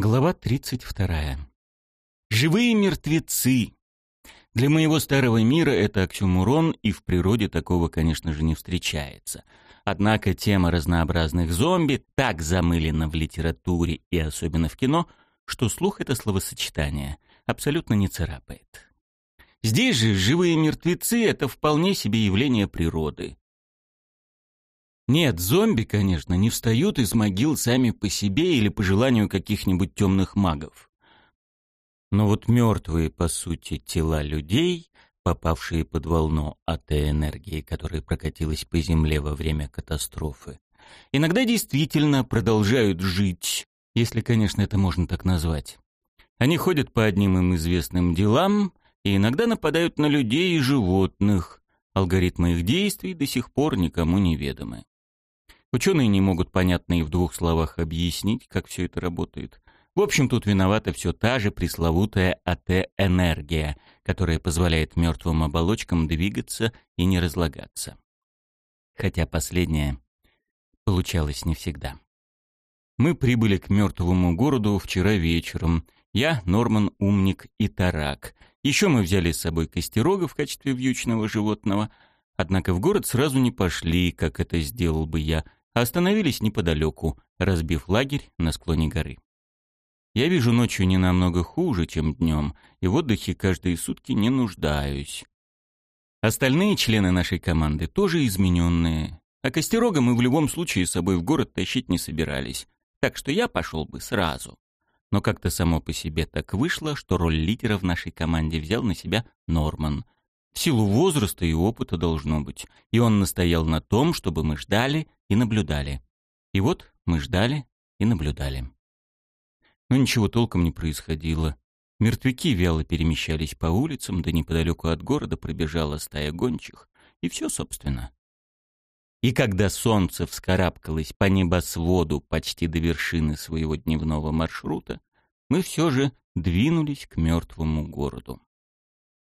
Глава 32. Живые мертвецы. Для моего старого мира это оксюмурон, и в природе такого, конечно же, не встречается. Однако тема разнообразных зомби так замылена в литературе и особенно в кино, что слух это словосочетание абсолютно не царапает. Здесь же живые мертвецы — это вполне себе явление природы. Нет, зомби, конечно, не встают из могил сами по себе или по желанию каких-нибудь темных магов. Но вот мертвые, по сути, тела людей, попавшие под волну АТ-энергии, которая прокатилась по Земле во время катастрофы, иногда действительно продолжают жить, если, конечно, это можно так назвать. Они ходят по одним им известным делам и иногда нападают на людей и животных. Алгоритмы их действий до сих пор никому не ведомы. Ученые не могут понятно и в двух словах объяснить, как все это работает. В общем, тут виновата все та же пресловутая АТ-энергия, которая позволяет мертвым оболочкам двигаться и не разлагаться. Хотя последнее получалось не всегда. Мы прибыли к мертвому городу вчера вечером. Я, Норман, Умник и Тарак. Еще мы взяли с собой костерога в качестве вьючного животного. Однако в город сразу не пошли, как это сделал бы я — остановились неподалеку, разбив лагерь на склоне горы. Я вижу ночью не намного хуже, чем днем, и в отдыхе каждые сутки не нуждаюсь. Остальные члены нашей команды тоже измененные, а Костерога мы в любом случае с собой в город тащить не собирались, так что я пошел бы сразу. Но как-то само по себе так вышло, что роль лидера в нашей команде взял на себя Норман — в силу возраста и опыта должно быть. И он настоял на том, чтобы мы ждали и наблюдали. И вот мы ждали и наблюдали. Но ничего толком не происходило. Мертвяки вяло перемещались по улицам, да неподалеку от города пробежала стая гончих. И все, собственно. И когда солнце вскарабкалось по небосводу почти до вершины своего дневного маршрута, мы все же двинулись к мертвому городу.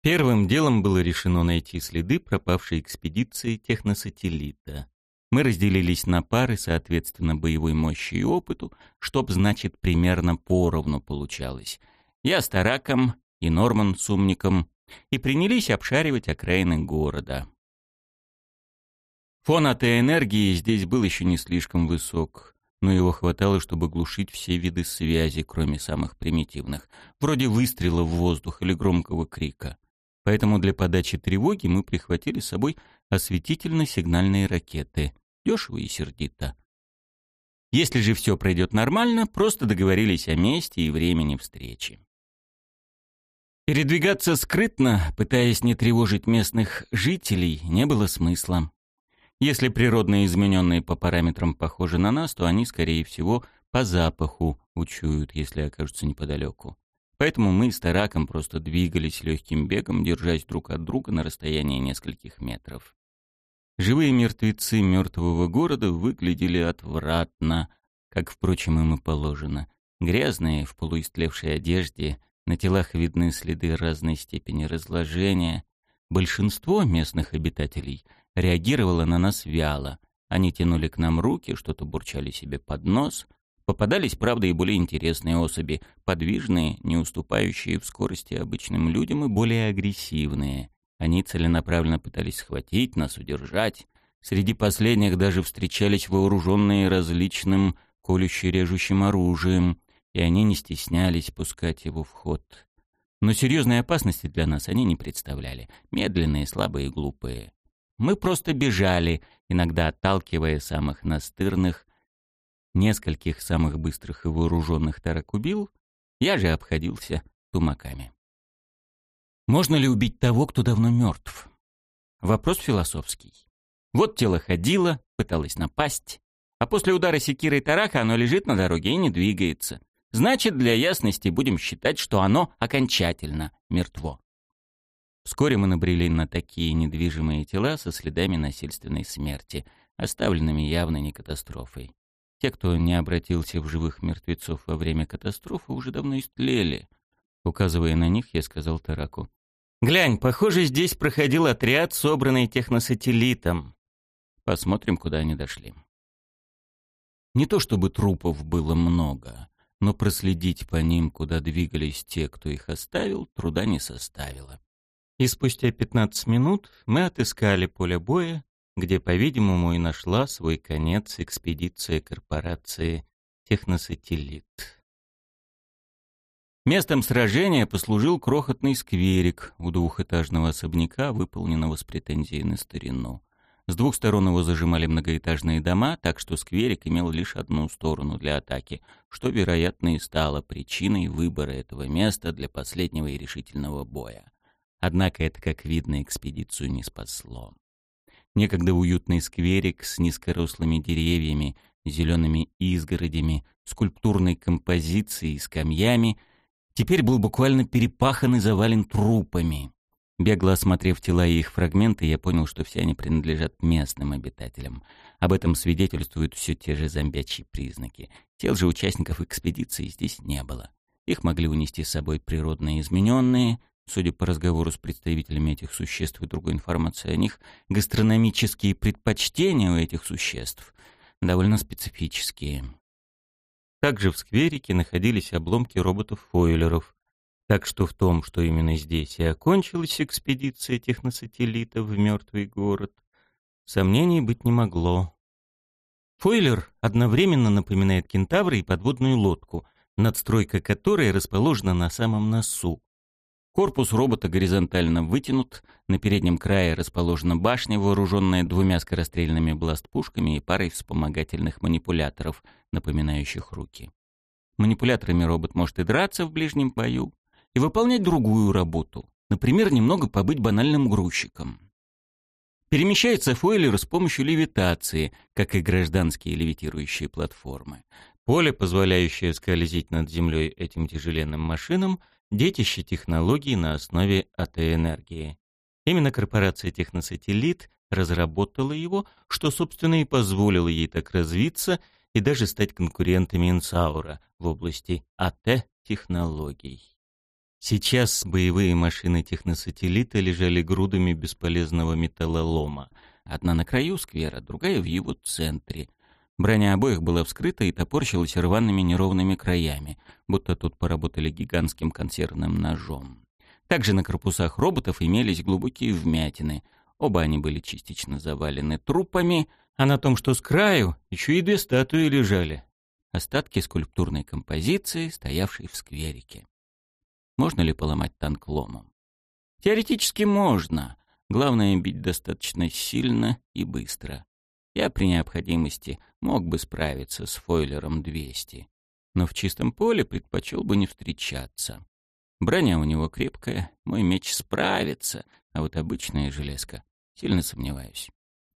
Первым делом было решено найти следы пропавшей экспедиции техносателлита. Мы разделились на пары, соответственно, боевой мощи и опыту, чтоб, значит, примерно поровну получалось. Я с Тараком и Норман с Умником, и принялись обшаривать окраины города. Фон от энергии здесь был еще не слишком высок, но его хватало, чтобы глушить все виды связи, кроме самых примитивных, вроде выстрела в воздух или громкого крика. Поэтому для подачи тревоги мы прихватили с собой осветительно-сигнальные ракеты. Дешево и сердито. Если же все пройдет нормально, просто договорились о месте и времени встречи. Передвигаться скрытно, пытаясь не тревожить местных жителей, не было смысла. Если природные измененные по параметрам похожи на нас, то они, скорее всего, по запаху учуют, если окажутся неподалеку. Поэтому мы с Тараком просто двигались легким бегом, держась друг от друга на расстоянии нескольких метров. Живые мертвецы мертвого города выглядели отвратно, как, впрочем, им и положено. Грязные, в полуистлевшей одежде, на телах видны следы разной степени разложения. Большинство местных обитателей реагировало на нас вяло. Они тянули к нам руки, что-то бурчали себе под нос — Попадались, правда, и более интересные особи, подвижные, не уступающие в скорости обычным людям и более агрессивные. Они целенаправленно пытались схватить нас, удержать. Среди последних даже встречались вооруженные различным колюще-режущим оружием, и они не стеснялись пускать его в ход. Но серьезной опасности для нас они не представляли. Медленные, слабые глупые. Мы просто бежали, иногда отталкивая самых настырных, Нескольких самых быстрых и вооруженных тарак убил, я же обходился тумаками. Можно ли убить того, кто давно мертв? Вопрос философский. Вот тело ходило, пыталось напасть, а после удара секирой тарака оно лежит на дороге и не двигается. Значит, для ясности будем считать, что оно окончательно мертво. Вскоре мы набрели на такие недвижимые тела со следами насильственной смерти, оставленными явно не катастрофой. Те, кто не обратился в живых мертвецов во время катастрофы, уже давно истлели. Указывая на них, я сказал Тараку. «Глянь, похоже, здесь проходил отряд, собранный техносателлитом. Посмотрим, куда они дошли». Не то чтобы трупов было много, но проследить по ним, куда двигались те, кто их оставил, труда не составило. И спустя 15 минут мы отыскали поле боя, где, по-видимому, и нашла свой конец экспедиция корпорации «Техносателлит». Местом сражения послужил крохотный скверик у двухэтажного особняка, выполненного с претензией на старину. С двух сторон его зажимали многоэтажные дома, так что скверик имел лишь одну сторону для атаки, что, вероятно, и стало причиной выбора этого места для последнего и решительного боя. Однако это, как видно, экспедицию не спасло. Некогда уютный скверик с низкорослыми деревьями, зелеными изгородями, скульптурной композицией и скамьями теперь был буквально перепахан и завален трупами. Бегло осмотрев тела и их фрагменты, я понял, что все они принадлежат местным обитателям. Об этом свидетельствуют все те же зомбячьи признаки. Тел же участников экспедиции здесь не было. Их могли унести с собой природные измененные, судя по разговору с представителями этих существ и другой информации о них, гастрономические предпочтения у этих существ довольно специфические. Также в скверике находились обломки роботов-фойлеров, так что в том, что именно здесь и окончилась экспедиция техносателлитов в мертвый город, сомнений быть не могло. Фойлер одновременно напоминает кентавра и подводную лодку, надстройка которой расположена на самом носу. Корпус робота горизонтально вытянут, на переднем крае расположена башня, вооруженная двумя скорострельными бластпушками и парой вспомогательных манипуляторов, напоминающих руки. Манипуляторами робот может и драться в ближнем бою, и выполнять другую работу, например, немного побыть банальным грузчиком. Перемещается фойлер с помощью левитации, как и гражданские левитирующие платформы. Поле, позволяющее скользить над землей этим тяжеленным машинам, детище технологий на основе АТ-энергии. Именно корпорация «Техносателлит» разработала его, что, собственно, и позволило ей так развиться и даже стать конкурентами Инсаура в области АТ-технологий. Сейчас боевые машины техносателлита лежали грудами бесполезного металлолома. Одна на краю сквера, другая в его центре. Броня обоих была вскрыта и топорщилась рваными неровными краями, будто тут поработали гигантским консервным ножом. Также на корпусах роботов имелись глубокие вмятины. Оба они были частично завалены трупами, а на том, что с краю, еще и две статуи лежали. Остатки скульптурной композиции, стоявшей в скверике. Можно ли поломать танк ломом? Теоретически можно. Главное бить достаточно сильно и быстро. Я при необходимости мог бы справиться с фойлером 200, но в чистом поле предпочел бы не встречаться. Броня у него крепкая, мой меч справится, а вот обычная железка, сильно сомневаюсь.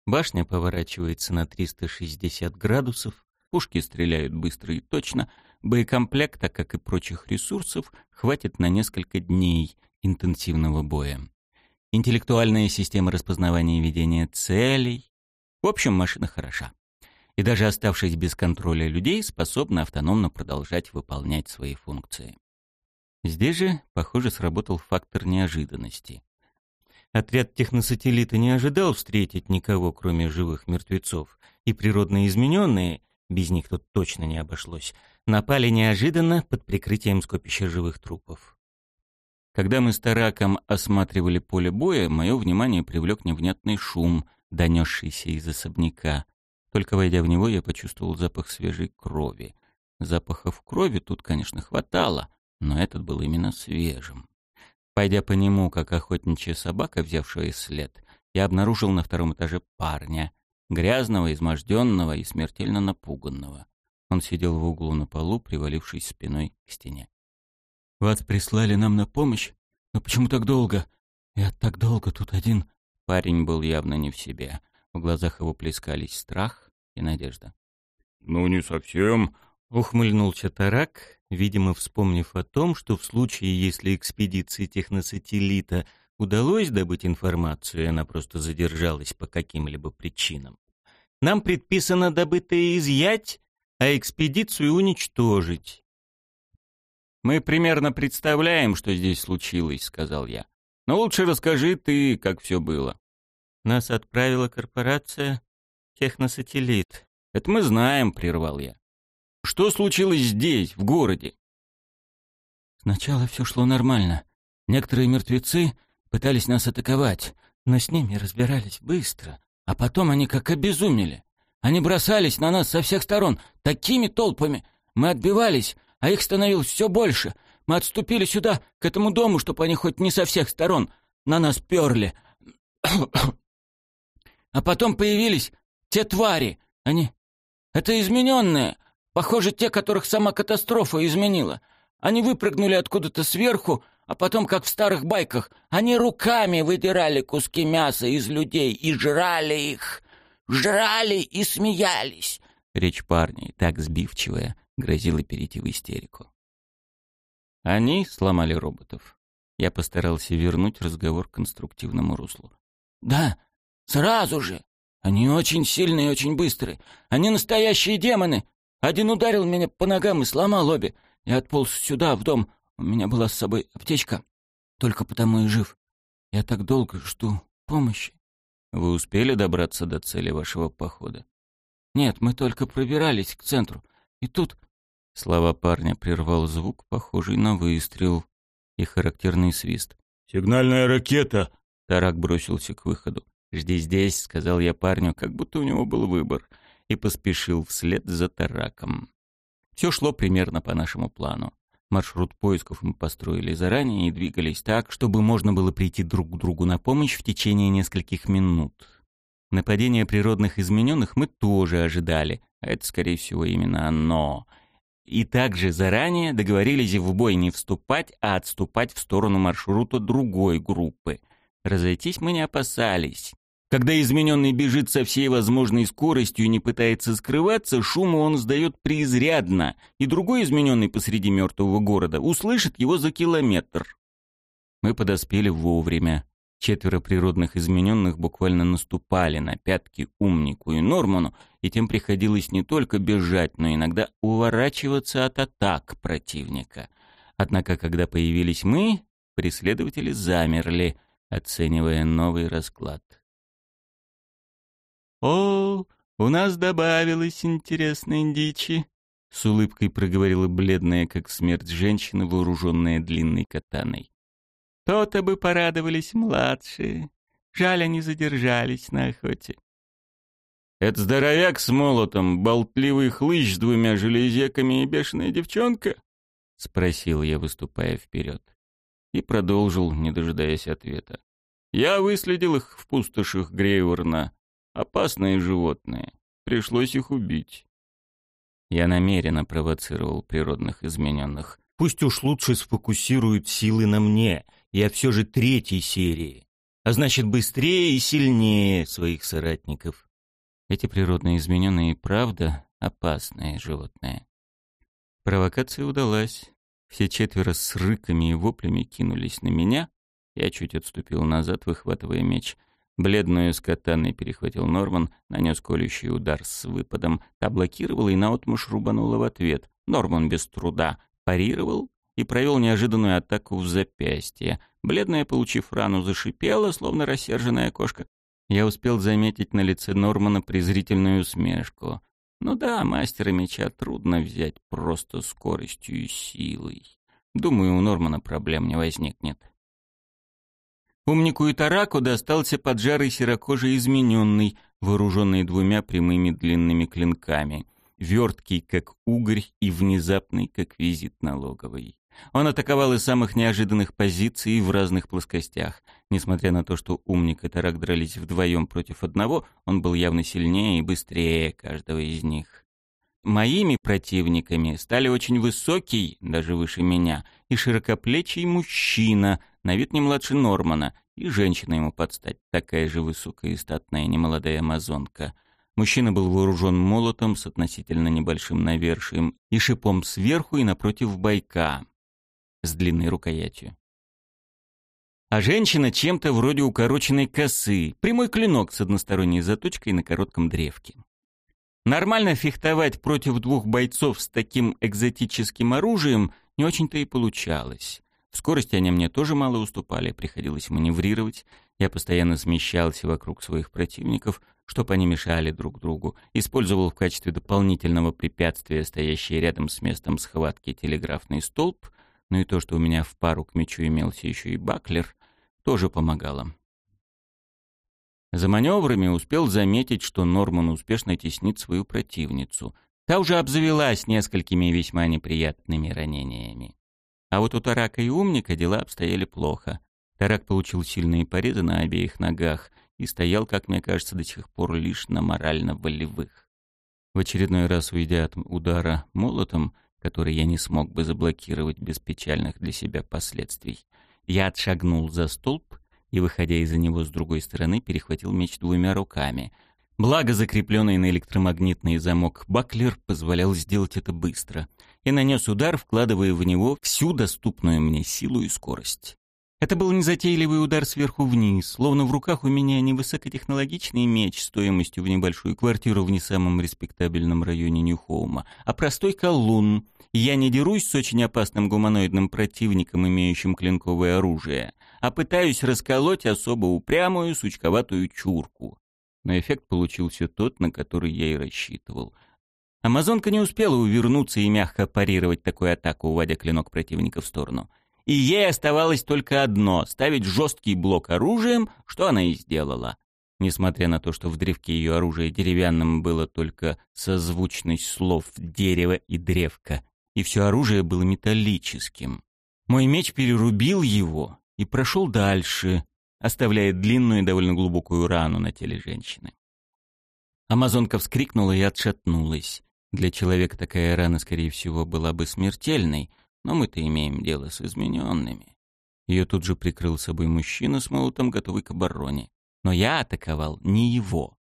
Башня поворачивается на 360 градусов, пушки стреляют быстро и точно, Боекомплекта, как и прочих ресурсов, хватит на несколько дней интенсивного боя. Интеллектуальная система распознавания и ведения целей. В общем, машина хороша. И даже оставшись без контроля людей, способна автономно продолжать выполнять свои функции. Здесь же, похоже, сработал фактор неожиданности. Отряд техносателлита не ожидал встретить никого, кроме живых мертвецов, и природно измененные, без них тут точно не обошлось, напали неожиданно под прикрытием скопища живых трупов. Когда мы с Тараком осматривали поле боя, мое внимание привлек невнятный шум, донесшийся из особняка. Только войдя в него, я почувствовал запах свежей крови. Запахов крови тут, конечно, хватало, но этот был именно свежим. Пойдя по нему, как охотничья собака, взявшая след, я обнаружил на втором этаже парня, грязного, изможденного и смертельно напуганного. Он сидел в углу на полу, привалившись спиной к стене. «Вас прислали нам на помощь? Но почему так долго? Я так долго тут один...» Парень был явно не в себе. В глазах его плескались страх и надежда. «Ну, не совсем», — ухмыльнулся Тарак, видимо, вспомнив о том, что в случае, если экспедиции техносателлита удалось добыть информацию, и она просто задержалась по каким-либо причинам, нам предписано добытое изъять а экспедицию уничтожить. «Мы примерно представляем, что здесь случилось», — сказал я. «Но лучше расскажи ты, как все было». «Нас отправила корпорация «Техносателлит». «Это мы знаем», — прервал я. Что случилось здесь, в городе?» Сначала все шло нормально. Некоторые мертвецы пытались нас атаковать, но с ними разбирались быстро. А потом они как обезумели. Они бросались на нас со всех сторон, такими толпами. Мы отбивались, а их становилось все больше. Мы отступили сюда, к этому дому, чтобы они хоть не со всех сторон на нас перли. А потом появились те твари. Они... Это измененные. Похоже, те, которых сама катастрофа изменила. Они выпрыгнули откуда-то сверху, а потом, как в старых байках, они руками выдирали куски мяса из людей и жрали их. Жрали и смеялись. Речь парня, так сбивчивая, грозила перейти в истерику. Они сломали роботов. Я постарался вернуть разговор к конструктивному руслу. «Да, сразу же. Они очень сильные и очень быстрые. Они настоящие демоны. Один ударил меня по ногам и сломал обе. Я отполз сюда, в дом. У меня была с собой аптечка. Только потому и жив. Я так долго жду помощи». «Вы успели добраться до цели вашего похода?» «Нет, мы только пробирались к центру. И тут Слова парня прервал звук, похожий на выстрел, и характерный свист. «Сигнальная ракета!» Тарак бросился к выходу. «Жди здесь», — сказал я парню, как будто у него был выбор, и поспешил вслед за Тараком. Все шло примерно по нашему плану. Маршрут поисков мы построили заранее и двигались так, чтобы можно было прийти друг к другу на помощь в течение нескольких минут. Нападение природных измененных мы тоже ожидали, а это, скорее всего, именно оно — и также заранее договорились в бой не вступать, а отступать в сторону маршрута другой группы. Разойтись мы не опасались. Когда измененный бежит со всей возможной скоростью и не пытается скрываться, шуму он сдает преизрядно, и другой измененный посреди мертвого города услышит его за километр. Мы подоспели вовремя. Четверо природных измененных буквально наступали на пятки умнику и Норману, и тем приходилось не только бежать, но иногда уворачиваться от атак противника. Однако, когда появились мы, преследователи замерли, оценивая новый расклад. «О, у нас добавилось интересной дичи», — с улыбкой проговорила бледная, как смерть женщина, вооруженная длинной катаной. То-то бы порадовались младшие. Жаль, они задержались на охоте. «Это здоровяк с молотом, болтливый хлыщ с двумя железяками и бешеная девчонка?» — спросил я, выступая вперед. И продолжил, не дожидаясь ответа. «Я выследил их в пустошах Грейворна. Опасные животные. Пришлось их убить». Я намеренно провоцировал природных измененных. Пусть уж лучше сфокусируют силы на мне, я все же третьей серии, а значит быстрее и сильнее своих соратников. Эти природные измененные, правда, опасные животные. Провокация удалась. Все четверо с рыками и воплями кинулись на меня. Я чуть отступил назад, выхватывая меч. Бледную с катаной перехватил Норман, нанес колющий удар с выпадом, та блокировала и наотмашь рубанула в ответ. Норман без труда парировал и провел неожиданную атаку в запястье. Бледная, получив рану, зашипела, словно рассерженная кошка. Я успел заметить на лице Нормана презрительную усмешку. Ну да, мастера меча трудно взять просто скоростью и силой. Думаю, у Нормана проблем не возникнет. Умнику и Тараку достался поджарый серокожий измененный, вооруженный двумя прямыми длинными клинками, верткий, как угорь, и внезапный, как визит налоговый. Он атаковал из самых неожиданных позиций в разных плоскостях. Несмотря на то, что умник и Тарак дрались вдвоем против одного, он был явно сильнее и быстрее каждого из них. Моими противниками стали очень высокий, даже выше меня, и широкоплечий мужчина, на вид не младше Нормана, и женщина ему подстать, такая же высокая и статная немолодая амазонка. Мужчина был вооружен молотом с относительно небольшим навершием и шипом сверху и напротив бойка с длинной рукоятью. А женщина чем-то вроде укороченной косы, прямой клинок с односторонней заточкой на коротком древке. Нормально фехтовать против двух бойцов с таким экзотическим оружием не очень-то и получалось. В скорости они мне тоже мало уступали, приходилось маневрировать. Я постоянно смещался вокруг своих противников, чтобы они мешали друг другу. Использовал в качестве дополнительного препятствия стоящий рядом с местом схватки телеграфный столб, ну и то, что у меня в пару к мячу имелся еще и баклер, тоже помогало. За маневрами успел заметить, что Норман успешно теснит свою противницу. Та уже обзавелась несколькими весьма неприятными ранениями. А вот у Тарака и Умника дела обстояли плохо. Тарак получил сильные порезы на обеих ногах и стоял, как мне кажется, до сих пор лишь на морально-волевых. В очередной раз уйдя от удара молотом, который я не смог бы заблокировать без печальных для себя последствий, я отшагнул за столб и, выходя из-за него с другой стороны, перехватил меч двумя руками. Благо, закрепленный на электромагнитный замок баклер позволял сделать это быстро — и нанес удар, вкладывая в него всю доступную мне силу и скорость. Это был незатейливый удар сверху вниз, словно в руках у меня не высокотехнологичный меч стоимостью в небольшую квартиру в не самом респектабельном районе Нью-Хоума, а простой колун. Я не дерусь с очень опасным гуманоидным противником, имеющим клинковое оружие, а пытаюсь расколоть особо упрямую сучковатую чурку. Но эффект получился тот, на который я и рассчитывал — Амазонка не успела увернуться и мягко парировать такую атаку, уводя клинок противника в сторону. И ей оставалось только одно — ставить жесткий блок оружием, что она и сделала. Несмотря на то, что в древке ее оружия деревянным было только созвучность слов «дерево» и «древко», и все оружие было металлическим. Мой меч перерубил его и прошел дальше, оставляя длинную и довольно глубокую рану на теле женщины. Амазонка вскрикнула и отшатнулась. Для человека такая рана, скорее всего, была бы смертельной, но мы-то имеем дело с измененными. Ее тут же прикрыл собой мужчина с молотом, готовый к обороне. Но я атаковал не его.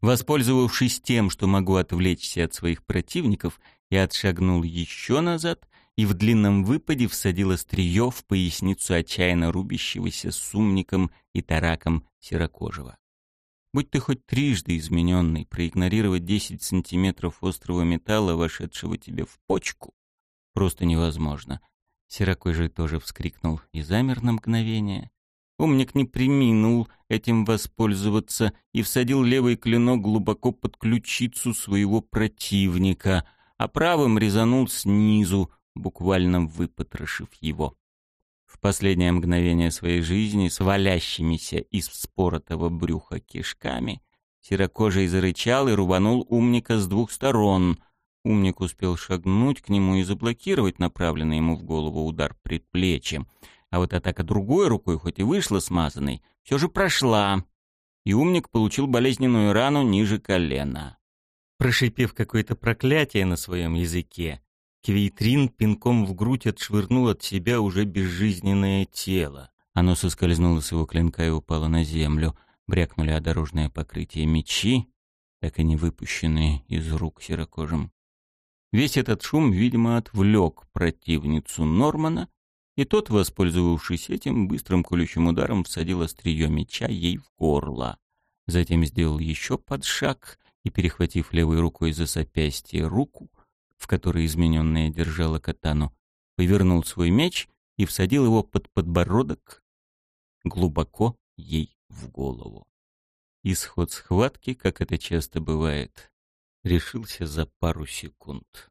Воспользовавшись тем, что могу отвлечься от своих противников, я отшагнул еще назад и в длинном выпаде всадил острие в поясницу отчаянно рубящегося с умником и тараком серокожего. Будь ты хоть трижды измененный, проигнорировать 10 сантиметров острого металла, вошедшего тебе в почку, просто невозможно. Серокожий тоже вскрикнул и замер на мгновение. Умник не приминул этим воспользоваться и всадил левый клинок глубоко под ключицу своего противника, а правым резанул снизу, буквально выпотрошив его. В последнее мгновение своей жизни с валящимися из вспоротого брюха кишками серокожий зарычал и рубанул умника с двух сторон. Умник успел шагнуть к нему и заблокировать направленный ему в голову удар предплечьем. А вот атака другой рукой, хоть и вышла смазанной, все же прошла, и умник получил болезненную рану ниже колена. Прошипев какое-то проклятие на своем языке, Квейтрин пинком в грудь отшвырнул от себя уже безжизненное тело. Оно соскользнуло с его клинка и упало на землю. Брякнули о дорожное покрытие мечи, так и не выпущенные из рук серокожим. Весь этот шум, видимо, отвлек противницу Нормана, и тот, воспользовавшись этим, быстрым колющим ударом всадил острие меча ей в горло. Затем сделал еще подшаг и, перехватив левой рукой за запястье руку, в которой измененная держала катану, повернул свой меч и всадил его под подбородок глубоко ей в голову. Исход схватки, как это часто бывает, решился за пару секунд.